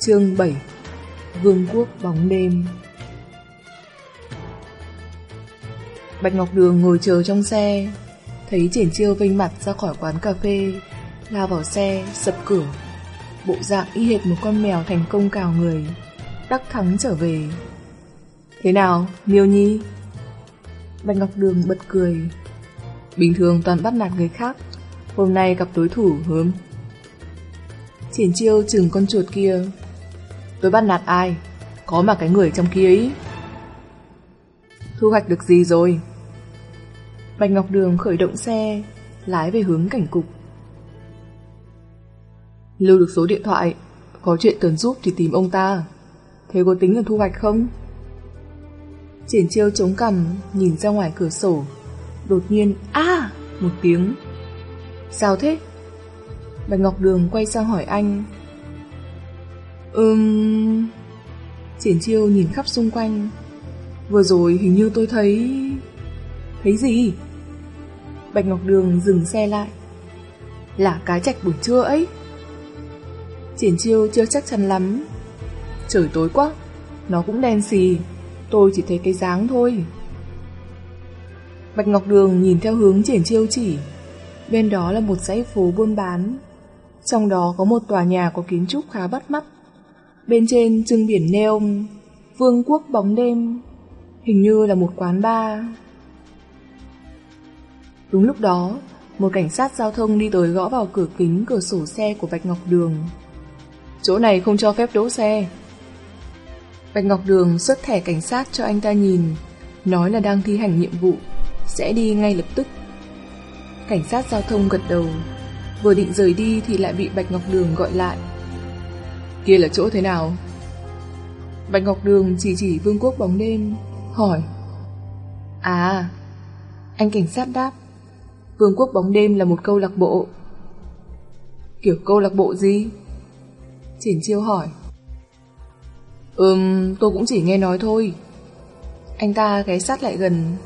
Chương 7 Vương quốc bóng đêm. Bạch Ngọc Đường ngồi chờ trong xe Thấy triển chiêu vinh mặt ra khỏi quán cà phê Lao vào xe, sập cửa. Bộ dạng y hệt một con mèo thành công cào người Đắc thắng trở về. Thế nào, Miêu Nhi? Bạch Ngọc Đường bật cười. Bình thường toàn bắt nạt người khác Hôm nay gặp đối thủ hớm. Triển chiêu chừng con chuột kia. Tôi bắt nạt ai? Có mà cái người trong kia ấy Thu hoạch được gì rồi? Bạch Ngọc Đường khởi động xe, Lái về hướng cảnh cục. Lưu được số điện thoại, Có chuyện cần giúp thì tìm ông ta. Thế có tính là thu hoạch không? Triển chiêu chống cằm, Nhìn ra ngoài cửa sổ. Đột nhiên, a, Một tiếng. Sao thế? Bạch Ngọc Đường quay sang hỏi anh Ừm... Triển chiêu nhìn khắp xung quanh. Vừa rồi hình như tôi thấy... Thấy gì? Bạch Ngọc Đường dừng xe lại. Là cái chạch buổi trưa ấy. Triển chiêu chưa chắc chắn lắm. Trời tối quá, Nó cũng đen xì. Tôi chỉ thấy cái dáng thôi. Bạch Ngọc Đường nhìn theo hướng triển chiêu chỉ. Bên đó là một dãy phố buôn bán. Trong đó có một tòa nhà có kiến trúc khá bắt mắt. Bên trên trưng biển neon, Vương quốc bóng đêm, Hình như là một quán bar. Đúng lúc đó, Một cảnh sát giao thông đi tới gõ vào cửa kính cửa sổ xe của Bạch Ngọc Đường. Chỗ này không cho phép đỗ xe. Bạch Ngọc Đường xuất thẻ cảnh sát cho anh ta nhìn, Nói là đang thi hành nhiệm vụ, Sẽ đi ngay lập tức. Cảnh sát giao thông gật đầu, Vừa định rời đi thì lại bị Bạch Ngọc Đường gọi lại. Kia là chỗ thế nào? Bạch Ngọc Đường chỉ chỉ vương quốc bóng đêm Hỏi. À Anh cảnh sát đáp Vương quốc bóng đêm là một câu lạc bộ. Kiểu câu lạc bộ gì? Triển chiêu hỏi. Ừm, tôi cũng chỉ nghe nói thôi. Anh ta ghé sát lại gần.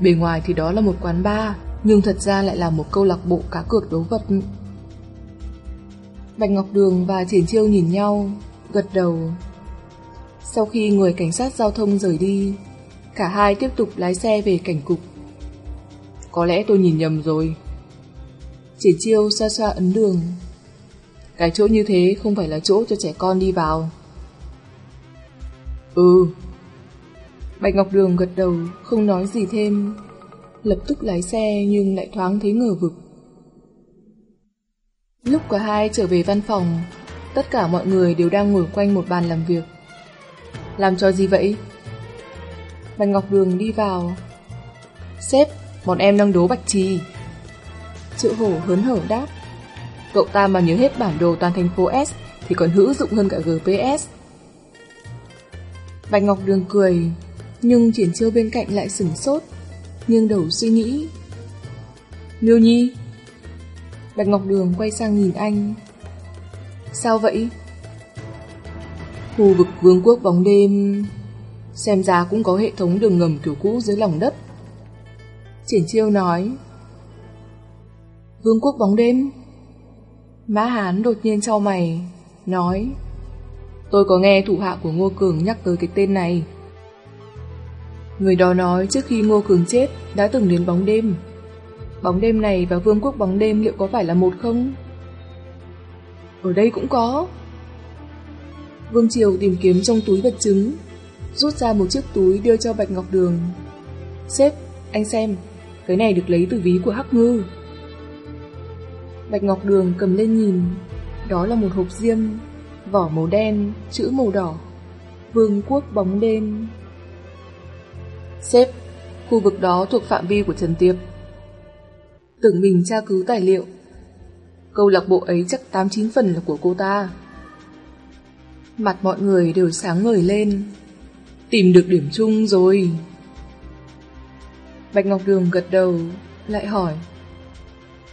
Bề ngoài thì đó là một quán bar Nhưng thật ra lại là một câu lạc bộ cá cược đấu vật. Bạch Ngọc Đường và Triển Chiêu nhìn nhau Gật đầu. Sau khi người cảnh sát giao thông rời đi Cả hai tiếp tục lái xe về cảnh cục. Có lẽ tôi nhìn nhầm rồi. Triển Chiêu xoa xoa ấn đường. Cái chỗ như thế không phải là chỗ cho trẻ con đi vào. Ừ. Bạch Ngọc Đường gật đầu Không nói gì thêm. Lập tức lái xe nhưng lại thoáng thấy ngờ vực Lúc cả hai trở về văn phòng Tất cả mọi người đều đang ngồi quanh một bàn làm việc. Làm cho gì vậy? Bạch Ngọc Đường đi vào. Sếp, bọn em đang đố Bạch Trì. Triệu hổ hớn hở đáp. Cậu ta mà nhớ hết bản đồ toàn thành phố S Thì còn hữu dụng hơn cả GPS Bạch Ngọc Đường cười Nhưng triển chiêu bên cạnh lại sửng sốt Nhưng đầu suy nghĩ. Miêu Nhi Bạch Ngọc Đường quay sang nhìn anh. Sao vậy? Khu vực vương quốc bóng đêm, Xem ra cũng có hệ thống đường ngầm kiểu cũ dưới lòng đất. Triển chiêu nói. Vương quốc bóng đêm? Mã Hán đột nhiên trao mày, Nói. Tôi có nghe thủ hạ của Ngô Cường nhắc tới cái tên này. Người đó nói trước khi Ngô Cường chết, Đã từng đến bóng đêm. Bóng đêm này và vương quốc bóng đêm liệu có phải là một không? Ở đây cũng có. Vương Triều tìm kiếm trong túi vật chứng, rút ra một chiếc túi đưa cho Bạch Ngọc Đường. Sếp, anh xem, cái này được lấy từ ví của Hắc Ngư. Bạch Ngọc Đường cầm lên nhìn, đó là một hộp diêm, vỏ màu đen, chữ màu đỏ. Vương quốc bóng đêm. Sếp, khu vực đó thuộc phạm vi của Trần Tiệp. Tưởng mình tra cứu tài liệu. Câu lạc bộ ấy chắc 89 phần là của cô ta. Mặt mọi người đều sáng ngời lên. Tìm được điểm chung rồi. Bạch Ngọc Đường gật đầu, Lại hỏi.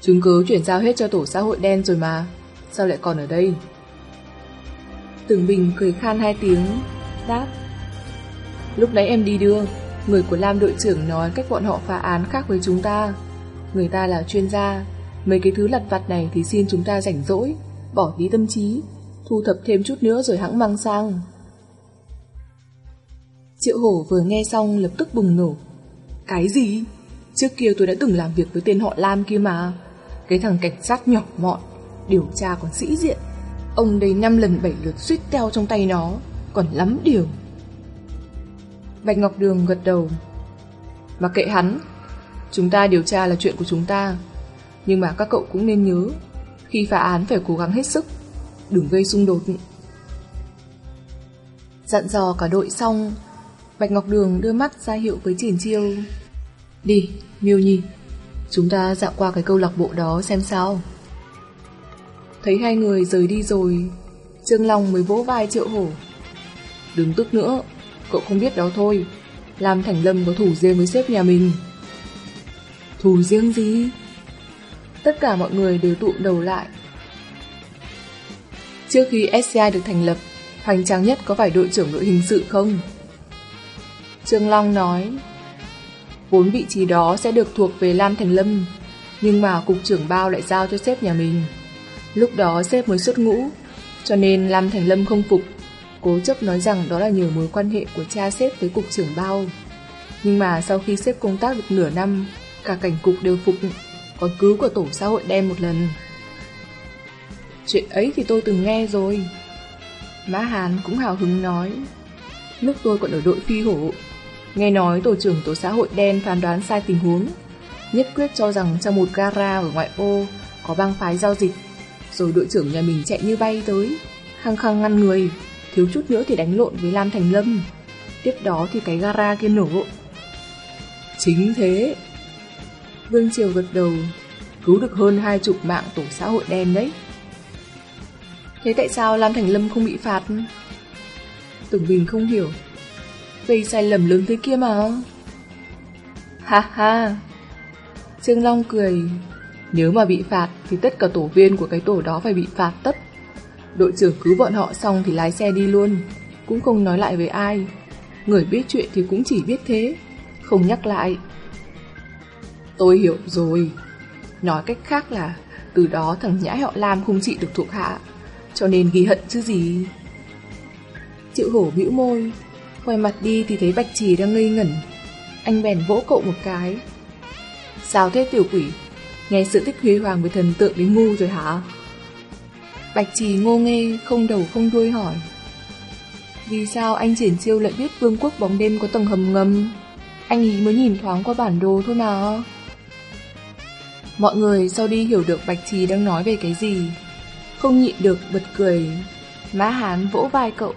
Chứng cứ chuyển giao hết cho tổ xã hội đen rồi mà, Sao lại còn ở đây? Tưởng Bình cười khan hai tiếng, Đáp. Lúc nãy em đi đưa, Người của Lam đội trưởng nói cách bọn họ phá án khác với chúng ta. Người ta là chuyên gia Mấy cái thứ lặt vặt này thì xin chúng ta rảnh rỗi Bỏ tí tâm trí thu thập thêm chút nữa rồi hãng mang sang. Triệu hổ vừa nghe xong lập tức bùng nổ. Cái gì? Trước kia tôi đã từng làm việc với tên họ Lam kia mà. Cái thằng cảnh sát nhỏ mọn, điều tra còn sĩ diện. Ông đây năm lần bảy lượt suýt teo trong tay nó, còn lắm điều. Bạch Ngọc Đường gật đầu. Mà kệ hắn, chúng ta điều tra là chuyện của chúng ta. Nhưng mà các cậu cũng nên nhớ, khi phá án phải cố gắng hết sức, đừng gây xung đột. Dặn dò cả đội xong, Bạch Ngọc Đường đưa mắt ra hiệu với Triển Chiêu. Đi, Miêu Nhi, chúng ta dạo qua cái câu lạc bộ đó xem sao. Thấy hai người rời đi rồi, Trương Long mới vỗ vai Triệu Hổ. Đừng tức nữa, cậu không biết đó thôi. Làm Thành Lâm có thủ riêng với sếp nhà mình thù riêng gì? Tất cả mọi người đều tụ đầu lại. Trước khi SCI được thành lập, hoành tráng nhất có phải đội trưởng đội hình sự không? Trương Long nói, bốn vị trí đó sẽ được thuộc về Lam Thành Lâm, nhưng mà cục trưởng bao lại giao cho sếp nhà mình. Lúc đó sếp mới xuất ngũ, cho nên Lam Thành Lâm không phục, cố chấp nói rằng đó là nhờ mối quan hệ của cha sếp với cục trưởng bao. Nhưng mà sau khi sếp công tác được nửa năm, cả cảnh cục đều phục, còn cứu của tổ xã hội đen một lần. Chuyện ấy thì tôi từng nghe rồi. Mã Hàn cũng hào hứng nói. Lúc tôi còn ở đội phi hổ, nghe nói tổ trưởng tổ xã hội đen phán đoán sai tình huống, nhất quyết cho rằng trong một gara ở ngoại ô có băng phái giao dịch, rồi đội trưởng nhà mình chạy như bay tới, khăng khăng ngăn người, thiếu chút nữa thì đánh lộn với Lam Thành Lâm. Tiếp đó thì cái gara kia nổ. Chính thế. Vương Triều gật đầu, cứu được hơn hai chục mạng tổ xã hội đen đấy. Thế tại sao Lam Thành Lâm không bị phạt? Tưởng Bình không hiểu. Gây sai lầm lớn thế kia mà. Ha ha. Trương Long cười. Nếu mà bị phạt thì tất cả tổ viên của cái tổ đó phải bị phạt tất. Đội trưởng cứu bọn họ xong thì lái xe đi luôn. Cũng không nói lại với ai. Người biết chuyện thì cũng chỉ biết thế. Không nhắc lại. Tôi hiểu rồi. Nói cách khác là từ đó thằng nhãi họ Lam không trị được thuộc hạ cho nên ghi hận chứ gì. Triệu hổ bĩu môi, quay mặt đi thì thấy Bạch Trì đang ngây ngẩn. Anh bèn vỗ cậu một cái. Sao thế tiểu quỷ? Nghe sự tích huy hoàng với thần tượng đến ngu rồi hả? Bạch Trì ngô nghê, không đầu không đuôi hỏi. Vì sao anh triển chiêu lại biết vương quốc bóng đêm có tầng hầm ngầm? Anh ý mới nhìn thoáng qua bản đồ thôi mà. Mọi người sau đi hiểu được Bạch Trì đang nói về cái gì, không nhịn được bật cười. Má Hán vỗ vai cậu.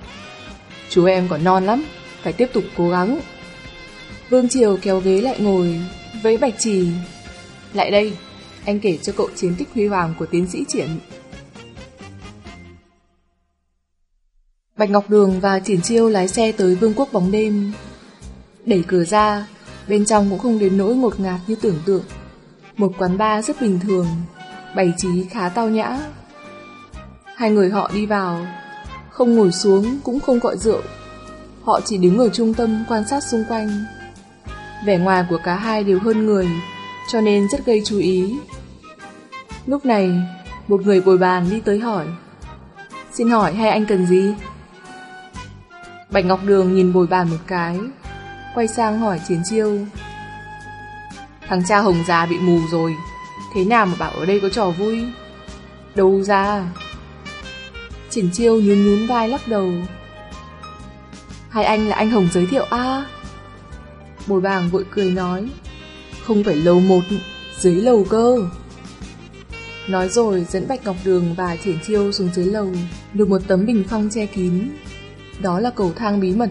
Chú em còn non lắm, phải tiếp tục cố gắng. Vương Triều kéo ghế lại ngồi, với Bạch Trì. Lại đây, anh kể cho cậu chiến tích huy hoàng của tiến sĩ Triển. Bạch Ngọc Đường và Triển Chiêu lái xe tới Vương quốc bóng đêm. Đẩy cửa ra, bên trong cũng không đến nỗi ngột ngạt như tưởng tượng. Một quán bar rất bình thường, bày trí khá tao nhã, Hai người họ đi vào, không ngồi xuống cũng không gọi rượu. Họ chỉ đứng ở trung tâm quan sát xung quanh. Vẻ ngoài của cả hai đều hơn người, cho nên rất gây chú ý. Lúc này, một người bồi bàn đi tới hỏi. Xin hỏi hai anh cần gì? Bạch Ngọc Đường nhìn bồi bàn một cái, quay sang hỏi Chiến Chiêu. Thằng cha Hồng già bị mù rồi, thế nào mà bảo ở đây có trò vui? Đâu ra? Triển chiêu nhún nhún vai lắc đầu. Hai anh là anh Hồng giới thiệu à? Bồi bàng vội cười nói. Không phải lầu một, dưới lầu cơ. Nói rồi dẫn Bạch Ngọc Đường và Triển Chiêu xuống dưới lầu, được một tấm bình phong che kín. Đó là cầu thang bí mật.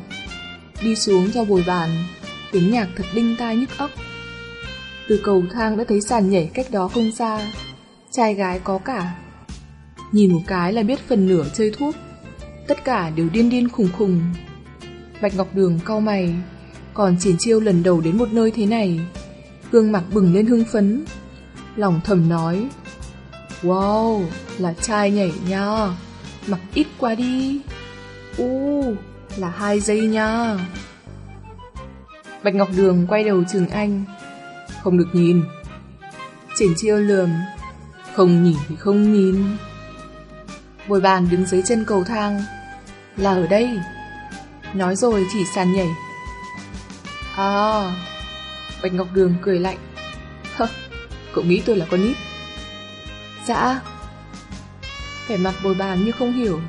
Đi xuống cho bồi bàn, tiếng nhạc thật đinh tai nhức óc. Từ cầu thang đã thấy sàn nhảy cách đó không xa, trai gái có cả. Nhìn một cái là biết phần nửa chơi thuốc. Tất cả đều điên điên khùng khùng. Bạch Ngọc Đường cau mày. Còn triển chiêu lần đầu đến một nơi thế này. Gương mặt bừng lên hưng phấn. Lòng thầm nói Wow, là trai nhảy nha. Mặc ít quá đi. U, là hai giây nha. Bạch Ngọc Đường quay đầu trường anh. Không được nhìn Triển chiêu lườm Không nhìn thì không nhìn Bồi bàn đứng dưới chân cầu thang. Là ở đây. Nói rồi chỉ sàn nhảy. À, Bạch Ngọc Đường cười lạnh. Hơ, cậu nghĩ tôi là con nít. Dạ. Vẻ mặt bồi bàn như không hiểu.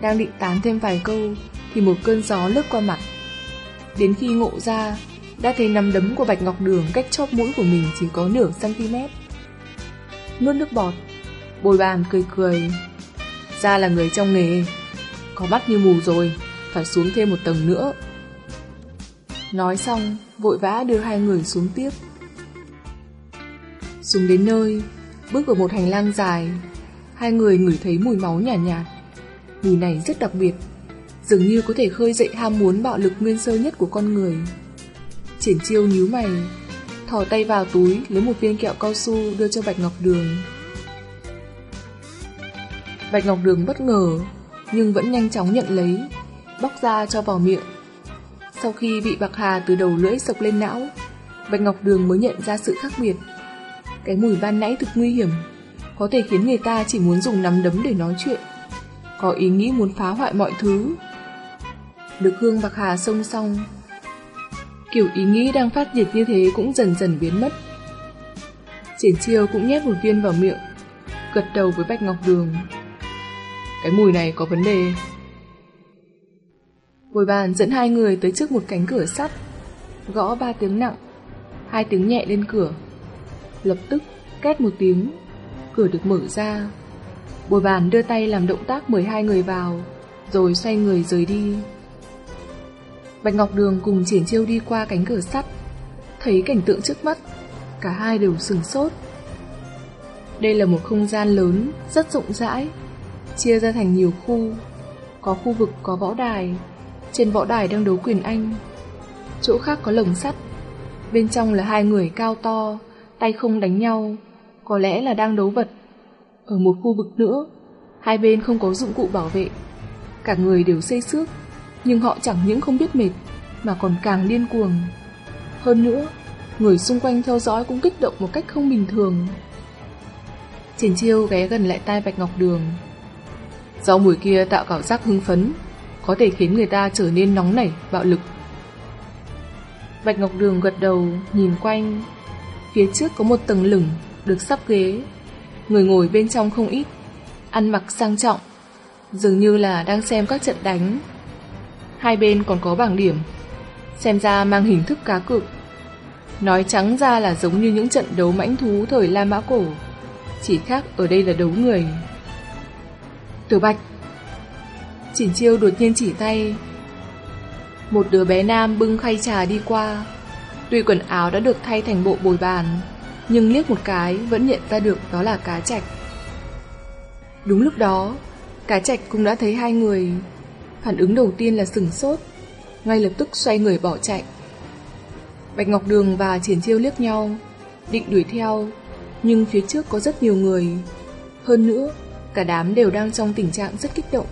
Đang định tán thêm vài câu thì một cơn gió lướt qua mặt. Đến khi ngộ ra, đã thấy nắm đấm của Bạch Ngọc Đường cách chóp mũi của mình chỉ có nửa cm. Nuốt nước bọt, bồi bàn cười cười. Ra là người trong nghề, có mắt như mù rồi, phải xuống thêm một tầng nữa. Nói xong, vội vã đưa hai người xuống tiếp. Xuống đến nơi, bước vào một hành lang dài, hai người ngửi thấy mùi máu nhạt nhạt. Mùi này rất đặc biệt, dường như có thể khơi dậy ham muốn bạo lực nguyên sơ nhất của con người. Triển chiêu nhíu mày, thò tay vào túi lấy một viên kẹo cao su đưa cho Bạch Ngọc Đường. Bạch Ngọc Đường bất ngờ, nhưng vẫn nhanh chóng nhận lấy, bóc ra cho vào miệng. Sau khi bị bạc hà từ đầu lưỡi sộc lên não, Bạch Ngọc Đường mới nhận ra sự khác biệt. Cái mùi ban nãy thực nguy hiểm, có thể khiến người ta chỉ muốn dùng nắm đấm để nói chuyện, có ý nghĩ muốn phá hoại mọi thứ. Được hương bạc hà sông xong, kiểu ý nghĩ đang phát nhiệt như thế cũng dần dần biến mất. Triển chiêu cũng nhét một viên vào miệng, gật đầu với Bạch Ngọc Đường. Cái mùi này có vấn đề. Bồi bàn dẫn hai người tới trước một cánh cửa sắt, gõ ba tiếng nặng, hai tiếng nhẹ lên cửa. Lập tức, két một tiếng, cửa được mở ra. Bồi bàn đưa tay làm động tác mời hai người vào, rồi xoay người rời đi. Bạch Ngọc Đường cùng triển chiêu đi qua cánh cửa sắt, thấy cảnh tượng trước mắt, cả hai đều sừng sốt. Đây là một không gian lớn, rất rộng rãi, chia ra thành nhiều khu. Có khu vực có võ đài, trên võ đài đang đấu quyền Anh. Chỗ khác có lồng sắt, bên trong là hai người cao to, tay không đánh nhau, có lẽ là đang đấu vật. Ở một khu vực nữa, hai bên không có dụng cụ bảo vệ, cả người đều xây xước, nhưng họ chẳng những không biết mệt, mà còn càng điên cuồng. Hơn nữa, người xung quanh theo dõi cũng kích động một cách không bình thường. Triển chiêu ghé gần lại tai Bạch Ngọc Đường. Do mùi kia tạo cảm giác hưng phấn, có thể khiến người ta trở nên nóng nảy, bạo lực. Bạch Ngọc Đường gật đầu, nhìn quanh. Phía trước có một tầng lửng, được sắp ghế. Người ngồi bên trong không ít, ăn mặc sang trọng, dường như là đang xem các trận đánh. Hai bên còn có bảng điểm, xem ra mang hình thức cá cược. Nói trắng ra là giống như những trận đấu mãnh thú thời La Mã Cổ, chỉ khác ở đây là đấu người. Tiểu Bạch. Chỉn chiêu đột nhiên chỉ tay. Một đứa bé nam bưng khay trà đi qua. Tuy quần áo đã được thay thành bộ bồi bàn Nhưng liếc một cái vẫn nhận ra được đó là cá trạch Đúng lúc đó Cá trạch cũng đã thấy hai người. Phản ứng đầu tiên là sừng sốt. Ngay lập tức xoay người bỏ chạy. Bạch Ngọc Đường và Triển Chiêu liếc nhau Định đuổi theo Nhưng phía trước có rất nhiều người. Hơn nữa Cả đám đều đang trong tình trạng rất kích động.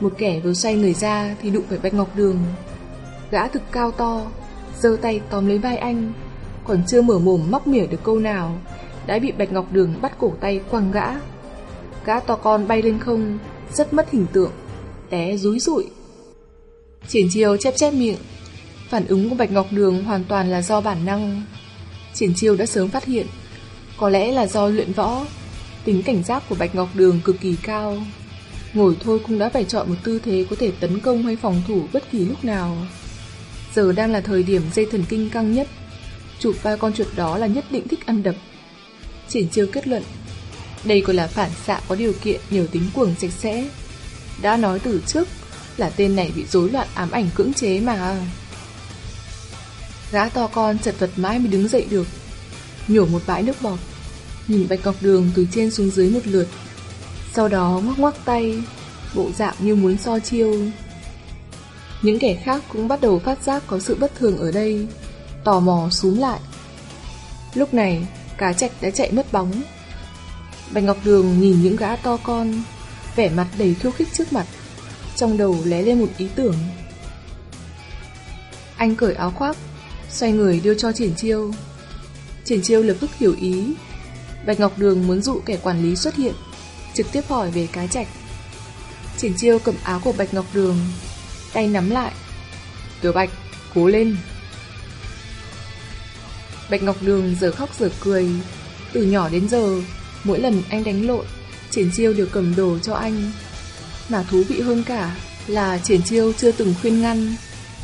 Một kẻ vừa xoay người ra thì đụng phải Bạch Ngọc Đường. Gã thực cao to, giơ tay tóm lấy vai anh, còn chưa mở mồm móc mỉa được câu nào, đã bị Bạch Ngọc Đường bắt cổ tay quăng gã. Gã to con bay lên không, rất mất hình tượng, té rúi rụi. Triển chiêu chép chép miệng, phản ứng của Bạch Ngọc Đường hoàn toàn là do bản năng. Triển chiêu đã sớm phát hiện, có lẽ là do luyện võ, tính cảnh giác của Bạch Ngọc Đường cực kỳ cao. Ngồi thôi cũng đã phải chọn một tư thế có thể tấn công hay phòng thủ bất kỳ lúc nào. Giờ đang là thời điểm dây thần kinh căng nhất. Chụp vai con chuột đó là nhất định thích ăn đập. Triển chiêu kết luận. Đây còn là phản xạ có điều kiện nhiều tính cuồng sạch sẽ. Đã nói từ trước là tên này bị rối loạn ám ảnh cưỡng chế mà. Gã to con chật vật mãi mới đứng dậy được. Nhổ một bãi nước bọt. Nhìn bạch cọc đường từ trên xuống dưới một lượt sau đó ngoắc ngoắc tay, bộ dạng như muốn so chiêu. Những kẻ khác cũng bắt đầu phát giác có sự bất thường ở đây, tò mò xuống lại. Lúc này, cá trạch đã chạy mất bóng. Bạch Ngọc Đường nhìn những gã to con, vẻ mặt đầy khiêu khích trước mặt, trong đầu lé lên một ý tưởng. Anh cởi áo khoác, xoay người đưa cho Triển Chiêu. Triển Chiêu lập tức hiểu ý. Bạch Ngọc Đường muốn dụ kẻ quản lý xuất hiện trực tiếp hỏi về cái trạch. Triển chiêu cầm áo của Bạch Ngọc Đường, tay nắm lại. Tiểu Bạch, cố lên. Bạch Ngọc Đường giờ khóc giờ cười. Từ nhỏ đến giờ, mỗi lần anh đánh lộn, Triển chiêu đều cầm đồ cho anh. Mà thú vị hơn cả là Triển chiêu chưa từng khuyên ngăn,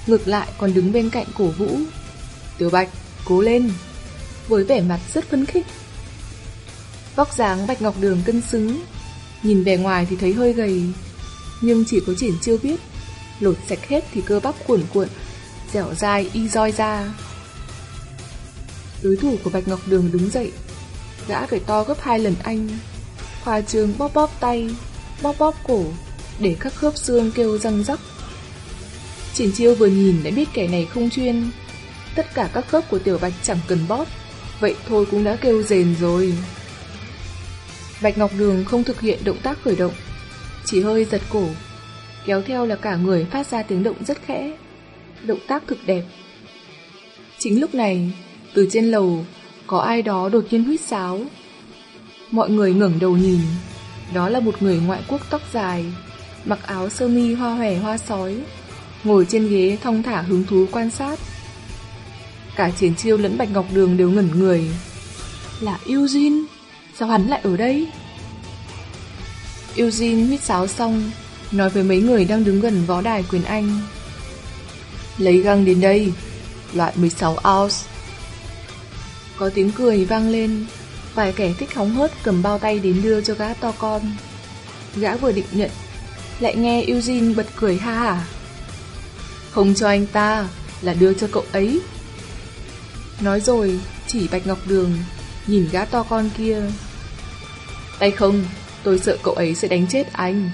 ngược lại còn đứng bên cạnh cổ vũ. Tiểu Bạch, cố lên. Với vẻ mặt rất phấn khích. Vóc dáng Bạch Ngọc Đường cân xứng, nhìn vẻ ngoài thì thấy hơi gầy, nhưng chỉ có triển chiêu biết, lột sạch hết thì cơ bắp cuộn cuộn, dẻo dai y roi ra. Đối thủ của Bạch Ngọc Đường đứng dậy, gã phải to gấp hai lần anh, khoa trương bóp bóp tay, bóp bóp cổ, để các khớp xương kêu răng rắc. Triển chiêu vừa nhìn đã biết kẻ này không chuyên, tất cả các khớp của tiểu bạch chẳng cần bóp, vậy thôi cũng đã kêu rền rồi. Bạch Ngọc Đường không thực hiện động tác khởi động, chỉ hơi giật cổ, kéo theo là cả người phát ra tiếng động rất khẽ. Động tác cực đẹp. Chính lúc này, từ trên lầu, có ai đó đột nhiên huýt sáo. Mọi người ngẩng đầu nhìn, đó là một người ngoại quốc tóc dài, mặc áo sơ mi hoa hòe hoa sói, ngồi trên ghế thong thả hứng thú quan sát. Cả Triển Chiêu lẫn Bạch Ngọc Đường đều ngẩn người. Là Eugene, sao hắn lại ở đây? Eugene huyết sáo xong, nói với mấy người đang đứng gần võ đài quyền Anh. Lấy găng đến đây, loại 16 ounce. Có tiếng cười vang lên, vài kẻ thích hóng hớt cầm bao tay đến đưa cho gã to con. Gã vừa định nhận, lại nghe Eugene bật cười ha hả. Không cho anh ta, là đưa cho cậu ấy. Nói rồi, chỉ Bạch Ngọc Đường, nhìn gã to con kia. Tay không, tôi sợ cậu ấy sẽ đánh chết anh.